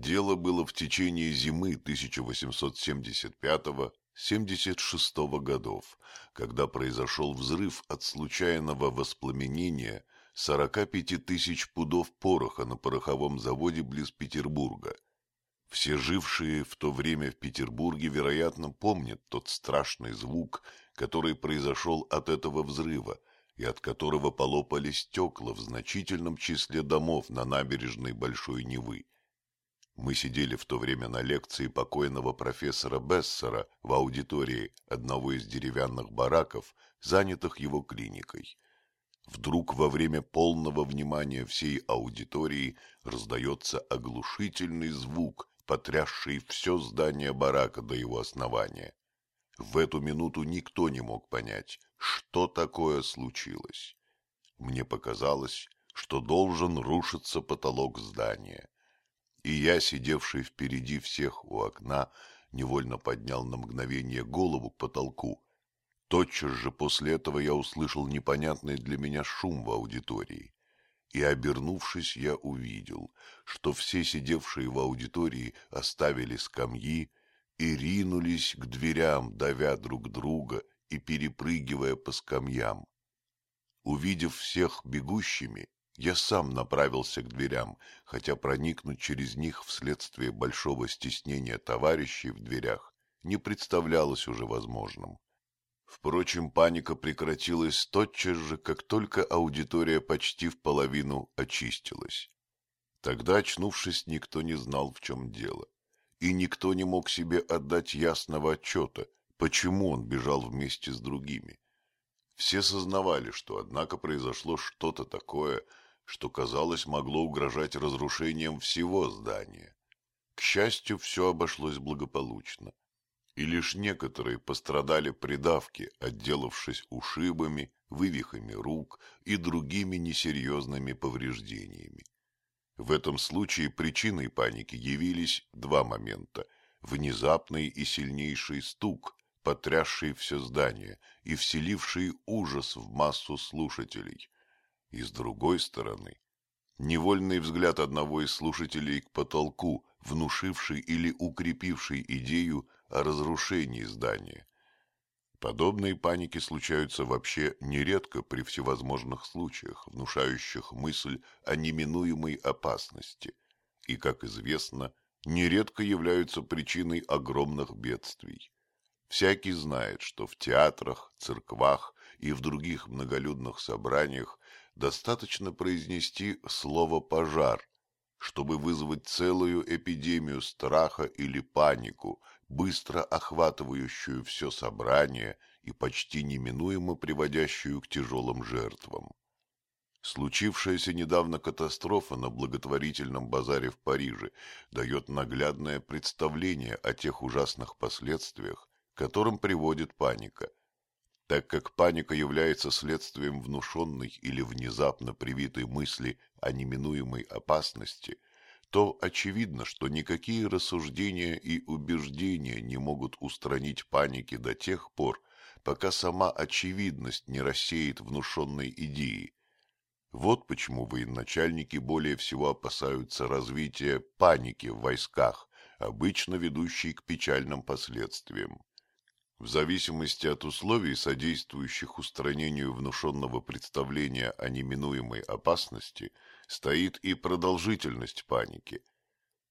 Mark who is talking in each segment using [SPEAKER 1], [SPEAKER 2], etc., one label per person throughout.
[SPEAKER 1] Дело было в течение зимы 1875-76 годов, когда произошел взрыв от случайного воспламенения 45 тысяч пудов пороха на пороховом заводе близ Петербурга. Все жившие в то время в Петербурге, вероятно, помнят тот страшный звук, который произошел от этого взрыва, и от которого полопали стекла в значительном числе домов на набережной Большой Невы. Мы сидели в то время на лекции покойного профессора Бессера в аудитории одного из деревянных бараков, занятых его клиникой. Вдруг во время полного внимания всей аудитории раздается оглушительный звук, потрясший все здание барака до его основания. В эту минуту никто не мог понять, что такое случилось. Мне показалось, что должен рушиться потолок здания и я, сидевший впереди всех у окна, невольно поднял на мгновение голову к потолку. Тотчас же после этого я услышал непонятный для меня шум в аудитории. И, обернувшись, я увидел, что все сидевшие в аудитории оставили скамьи и ринулись к дверям, давя друг друга и перепрыгивая по скамьям. Увидев всех бегущими, я сам направился к дверям, хотя проникнуть через них вследствие большого стеснения товарищей в дверях не представлялось уже возможным. Впрочем, паника прекратилась тотчас же, как только аудитория почти в половину очистилась. Тогда, очнувшись, никто не знал, в чем дело. И никто не мог себе отдать ясного отчета, почему он бежал вместе с другими. Все сознавали, что, однако, произошло что-то такое, что, казалось, могло угрожать разрушением всего здания. К счастью, все обошлось благополучно, и лишь некоторые пострадали при давке, отделавшись ушибами, вывихами рук и другими несерьезными повреждениями. В этом случае причиной паники явились два момента – внезапный и сильнейший стук, потрясший все здание и вселивший ужас в массу слушателей, и с другой стороны, невольный взгляд одного из слушателей к потолку, внушивший или укрепивший идею о разрушении здания. Подобные паники случаются вообще нередко при всевозможных случаях, внушающих мысль о неминуемой опасности, и, как известно, нередко являются причиной огромных бедствий. Всякий знает, что в театрах, церквах и в других многолюдных собраниях достаточно произнести слово «пожар», чтобы вызвать целую эпидемию страха или панику, быстро охватывающую все собрание и почти неминуемо приводящую к тяжелым жертвам. Случившаяся недавно катастрофа на благотворительном базаре в Париже дает наглядное представление о тех ужасных последствиях, которым приводит паника – так как паника является следствием внушенной или внезапно привитой мысли о неминуемой опасности, то очевидно, что никакие рассуждения и убеждения не могут устранить паники до тех пор, пока сама очевидность не рассеет внушенной идеи. Вот почему военачальники более всего опасаются развития паники в войсках, обычно ведущей к печальным последствиям. В зависимости от условий, содействующих устранению внушенного представления о неминуемой опасности, стоит и продолжительность паники.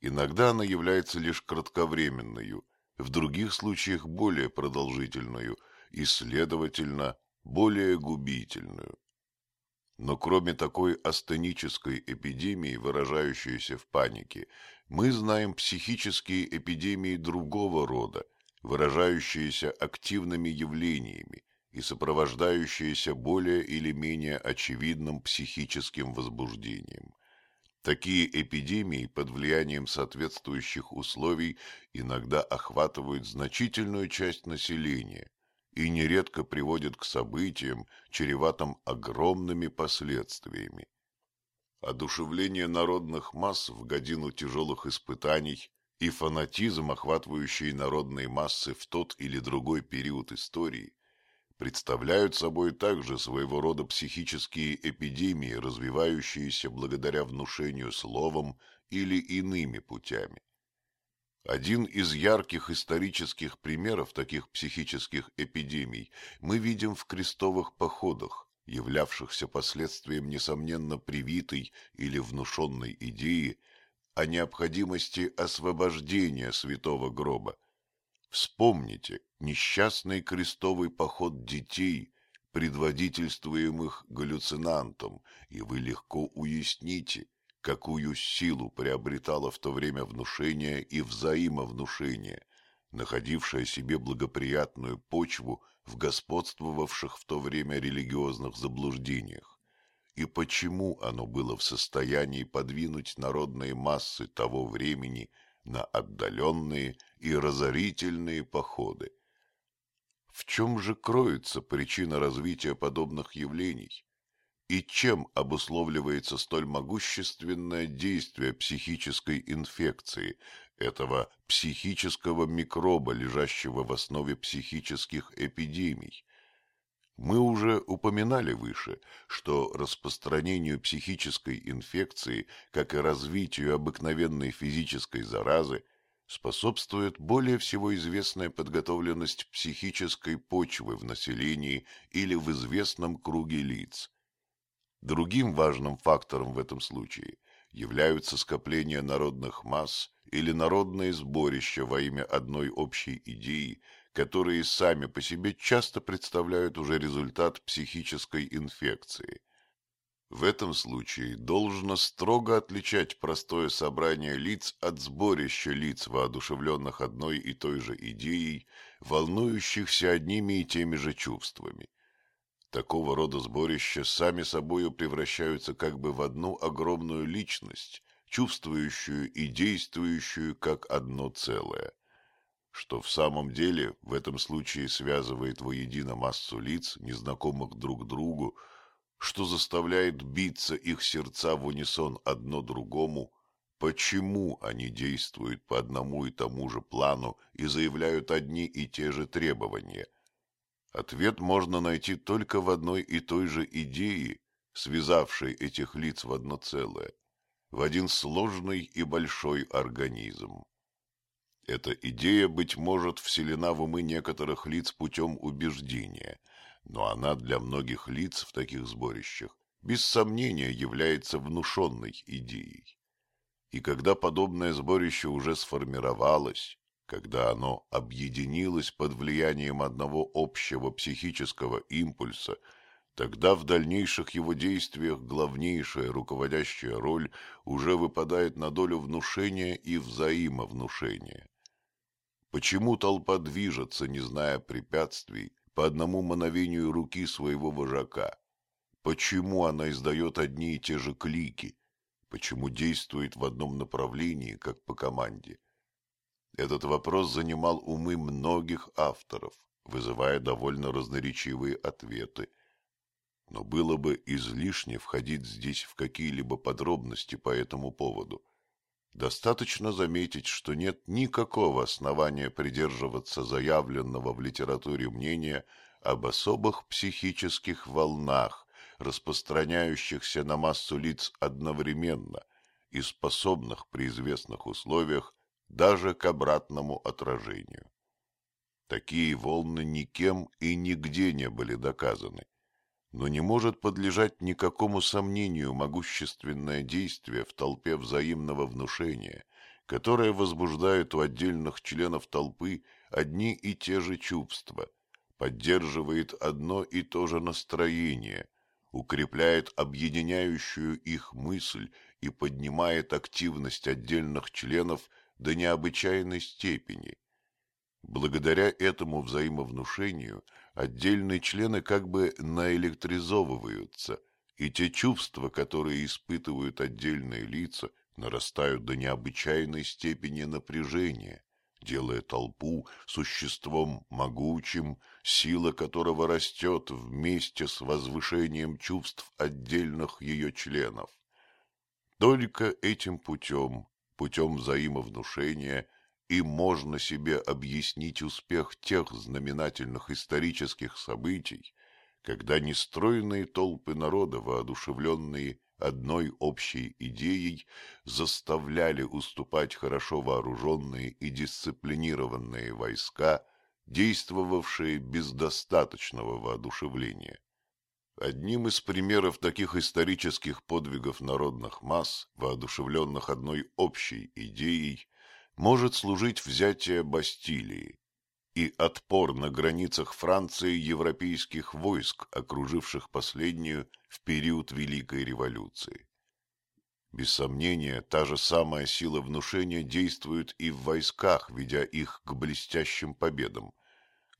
[SPEAKER 1] Иногда она является лишь кратковременную, в других случаях более продолжительную и, следовательно, более губительную. Но кроме такой астенической эпидемии, выражающейся в панике, мы знаем психические эпидемии другого рода, выражающиеся активными явлениями и сопровождающиеся более или менее очевидным психическим возбуждением. Такие эпидемии под влиянием соответствующих условий иногда охватывают значительную часть населения и нередко приводят к событиям, чреватым огромными последствиями. Одушевление народных масс в годину тяжелых испытаний и фанатизм, охватывающий народные массы в тот или другой период истории, представляют собой также своего рода психические эпидемии, развивающиеся благодаря внушению словом или иными путями. Один из ярких исторических примеров таких психических эпидемий мы видим в крестовых походах, являвшихся последствием несомненно привитой или внушенной идеи о необходимости освобождения святого гроба. Вспомните несчастный крестовый поход детей, предводительствуемых галлюцинантом, и вы легко уясните, какую силу приобретало в то время внушение и взаимовнушение, находившее себе благоприятную почву в господствовавших в то время религиозных заблуждениях, и почему оно было в состоянии подвинуть народные массы того времени на отдаленные и разорительные походы. В чем же кроется причина развития подобных явлений? и чем обусловливается столь могущественное действие психической инфекции, этого психического микроба, лежащего в основе психических эпидемий. Мы уже упоминали выше, что распространению психической инфекции, как и развитию обыкновенной физической заразы, способствует более всего известная подготовленность психической почвы в населении или в известном круге лиц. Другим важным фактором в этом случае являются скопления народных масс или народные сборища во имя одной общей идеи, которые сами по себе часто представляют уже результат психической инфекции. В этом случае должно строго отличать простое собрание лиц от сборища лиц, воодушевленных одной и той же идеей, волнующихся одними и теми же чувствами. Такого рода сборища сами собою превращаются как бы в одну огромную личность, чувствующую и действующую как одно целое. Что в самом деле в этом случае связывает воедино массу лиц, незнакомых друг другу, что заставляет биться их сердца в унисон одно другому, почему они действуют по одному и тому же плану и заявляют одни и те же требования – Ответ можно найти только в одной и той же идее, связавшей этих лиц в одно целое, в один сложный и большой организм. Эта идея, быть может, вселена в умы некоторых лиц путем убеждения, но она для многих лиц в таких сборищах без сомнения является внушенной идеей. И когда подобное сборище уже сформировалось, когда оно объединилось под влиянием одного общего психического импульса, тогда в дальнейших его действиях главнейшая руководящая роль уже выпадает на долю внушения и взаимовнушения. Почему толпа движется, не зная препятствий, по одному мановению руки своего вожака? Почему она издает одни и те же клики? Почему действует в одном направлении, как по команде? Этот вопрос занимал умы многих авторов, вызывая довольно разноречивые ответы. Но было бы излишне входить здесь в какие-либо подробности по этому поводу. Достаточно заметить, что нет никакого основания придерживаться заявленного в литературе мнения об особых психических волнах, распространяющихся на массу лиц одновременно и способных при известных условиях даже к обратному отражению. Такие волны никем и нигде не были доказаны, но не может подлежать никакому сомнению могущественное действие в толпе взаимного внушения, которое возбуждает у отдельных членов толпы одни и те же чувства, поддерживает одно и то же настроение, укрепляет объединяющую их мысль и поднимает активность отдельных членов – до необычайной степени. Благодаря этому взаимовнушению отдельные члены как бы наэлектризовываются, и те чувства, которые испытывают отдельные лица, нарастают до необычайной степени напряжения, делая толпу существом могучим, сила которого растет вместе с возвышением чувств отдельных ее членов. Только этим путем путем взаимовнушения и можно себе объяснить успех тех знаменательных исторических событий, когда нестройные толпы народа, воодушевленные одной общей идеей, заставляли уступать хорошо вооруженные и дисциплинированные войска, действовавшие без достаточного воодушевления. Одним из примеров таких исторических подвигов народных масс, воодушевленных одной общей идеей, может служить взятие Бастилии и отпор на границах Франции европейских войск, окруживших последнюю в период Великой революции. Без сомнения, та же самая сила внушения действует и в войсках, ведя их к блестящим победам –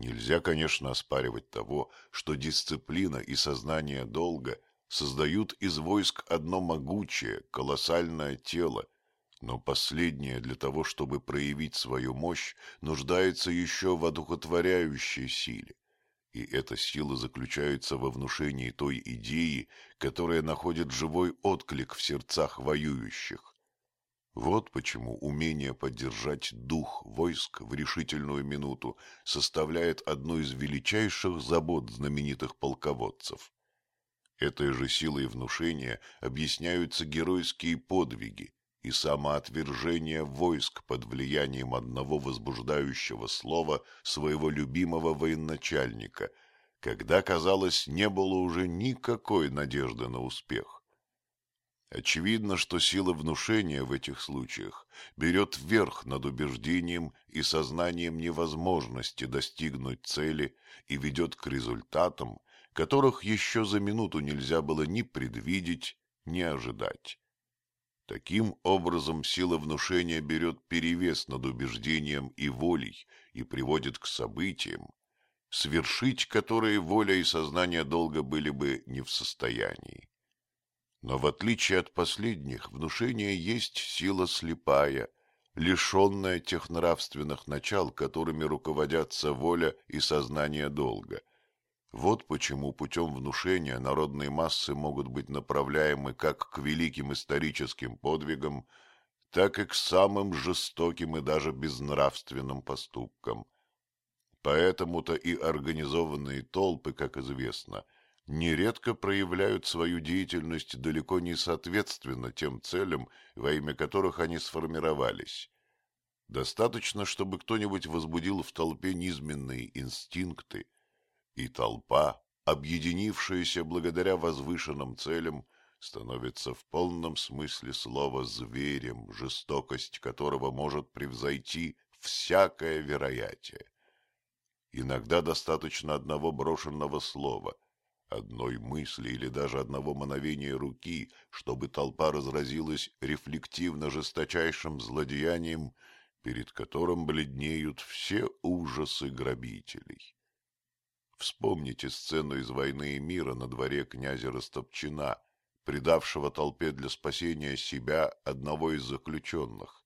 [SPEAKER 1] Нельзя, конечно, оспаривать того, что дисциплина и сознание долга создают из войск одно могучее, колоссальное тело, но последнее для того, чтобы проявить свою мощь, нуждается еще в одухотворяющей силе. И эта сила заключается во внушении той идеи, которая находит живой отклик в сердцах воюющих. Вот почему умение поддержать дух войск в решительную минуту составляет одну из величайших забот знаменитых полководцев. Этой же силой внушения объясняются геройские подвиги и самоотвержение войск под влиянием одного возбуждающего слова своего любимого военачальника, когда, казалось, не было уже никакой надежды на успех. Очевидно, что сила внушения в этих случаях берет верх над убеждением и сознанием невозможности достигнуть цели и ведет к результатам, которых еще за минуту нельзя было ни предвидеть, ни ожидать. Таким образом, сила внушения берет перевес над убеждением и волей и приводит к событиям, свершить которые воля и сознание долго были бы не в состоянии. Но в отличие от последних, внушение есть сила слепая, лишенная тех нравственных начал, которыми руководятся воля и сознание долга. Вот почему путем внушения народные массы могут быть направляемы как к великим историческим подвигам, так и к самым жестоким и даже безнравственным поступкам. Поэтому-то и организованные толпы, как известно – нередко проявляют свою деятельность далеко не соответственно тем целям, во имя которых они сформировались. Достаточно, чтобы кто-нибудь возбудил в толпе низменные инстинкты, и толпа, объединившаяся благодаря возвышенным целям, становится в полном смысле слова зверем, жестокость которого может превзойти всякое вероятие. Иногда достаточно одного брошенного слова — одной мысли или даже одного мановения руки, чтобы толпа разразилась рефлективно жесточайшим злодеянием, перед которым бледнеют все ужасы грабителей. Вспомните сцену из «Войны и мира» на дворе князя Растопчина, предавшего толпе для спасения себя одного из заключенных.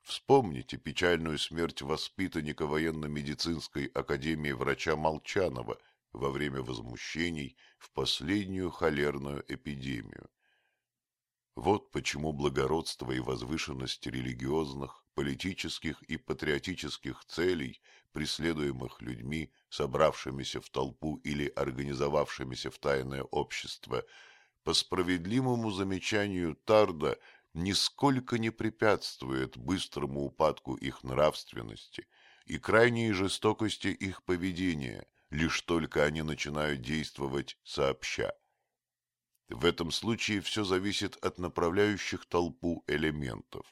[SPEAKER 1] Вспомните печальную смерть воспитанника военно-медицинской академии врача Молчанова – во время возмущений в последнюю холерную эпидемию. Вот почему благородство и возвышенность религиозных, политических и патриотических целей, преследуемых людьми, собравшимися в толпу или организовавшимися в тайное общество, по справедливому замечанию Тарда, нисколько не препятствует быстрому упадку их нравственности и крайней жестокости их поведения, лишь только они начинают действовать сообща. В этом случае все зависит от направляющих толпу элементов.